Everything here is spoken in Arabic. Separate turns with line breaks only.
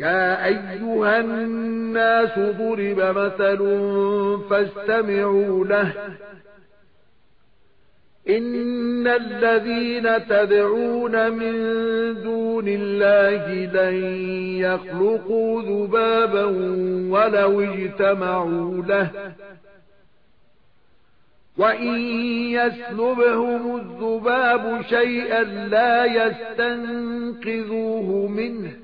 يا أيها الناس ضرب مثل فاستمعوا له. إن الذين تدعون من دون الله لن يخلقوا ذبابا ولو اجتمعوا له. وَإِن يَسْلُبْهُمُ الذُّبَابُ شَيْئًا لَّا يَسْتَنقِذُوهُ مِنْهُ.